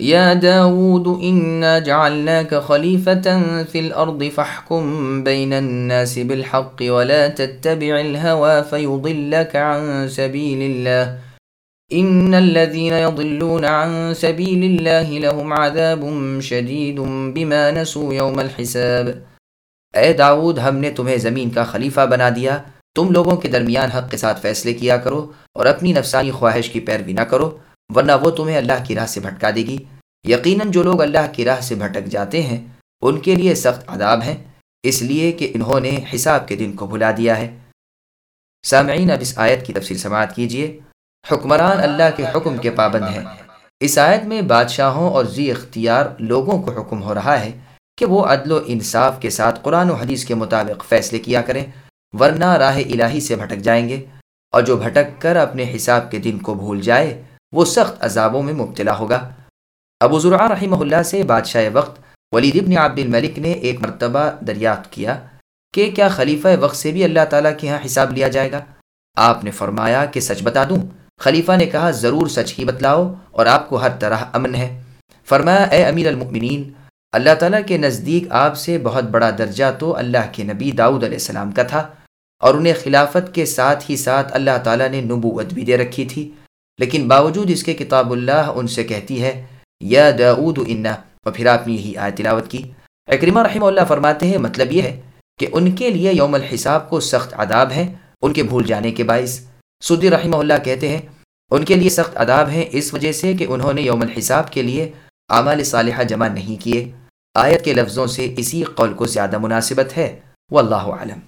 يا داود إنا جعلناك خليفة في الأرض فاحكم بين الناس بالحق ولا تتبع الهوى فيضلك عن سبيل الله إن الذين يضلون عن سبيل الله لهم عذاب شديد بما نسوا يوم الحساب اے داود ہم نے تمہیں زمین کا خلیفہ بنا دیا۔ تم لوگوں کے درمیان حق کے ساتھ فیصلے کیا کرو اور اپنی نفسانی خواہش کی پیروی نہ کرو۔ ورنہ وہ تمہیں اللہ کی راہ سے بھٹکا دے گی۔ یقیناً جو لوگ اللہ کی راہ سے بھٹک جاتے ہیں، ان کے لیے سخت عذاب ہیں، اس لیے کہ انہوں نے حساب کے دن کو بھلا دیا ہے۔ سامعین، اب اس آیت کی تفصیل سماعت کیجیے حکمران اللہ کے حکم کے پابند ہیں۔ اس آیت میں بادشاہوں اور زی اختیار لوگوں کو حکم ہو رہا ہے کہ وہ عدل و انصاف کے ساتھ قرآن و حدیث کے مطابق فیصلے کیا کریں، ورنہ راہ الہی سے بھٹک جائیں گے۔ اور جو بھٹک کر اپنے حساب کے دن کو بھول جائے وہ سخت عذابوں میں مبتلا ہوگا۔ ابو ذرا رحمہ اللہ سے بادشاہ وقت ولید ابن عبد الملک نے ایک مرتبہ دریافت کیا کہ کیا خلیفہ وقت سے بھی اللہ تعالیٰ کے ہاں حساب لیا جائے گا؟ آپ نے فرمایا کہ سچ بتا دوں، خلیفہ نے کہا، ضرور سچ ہی بتلاؤ اور آپ کو ہر طرح امن ہے۔ فرمایا، اے امیر المؤمنین، اللہ تعالیٰ کے نزدیک آپ سے بہت بڑا درجہ تو اللہ کے نبی داؤد علیہ السلام کا تھا اور انہیں خلافت کے ساتھ ہی ساتھ اللہ تعالیٰ نے نبوت بھی دے رکھی تھی۔ لیکن باوجود اس کے کتاب اللہ ان سے کہتی ہے، یا داود انا اور پھر آپ نے یہی آیت تلاوت کی۔ اکرمہ رحمہ اللہ فرماتے ہیں مطلب یہ ہے کہ ان کے لیے یوم الحساب کو سخت عذاب ہیں ان کے بھول جانے کے باعث۔ سدی رحمہ اللہ کہتے ہیں، ان کے لیے سخت عذاب ہیں اس وجہ سے کہ انہوں نے یوم الحساب کے لیے اعمال صالحہ جمع نہیں کیے۔ آیت کے لفظوں سے اسی قول کو زیادہ مناسبت ہے۔ واللہ عالم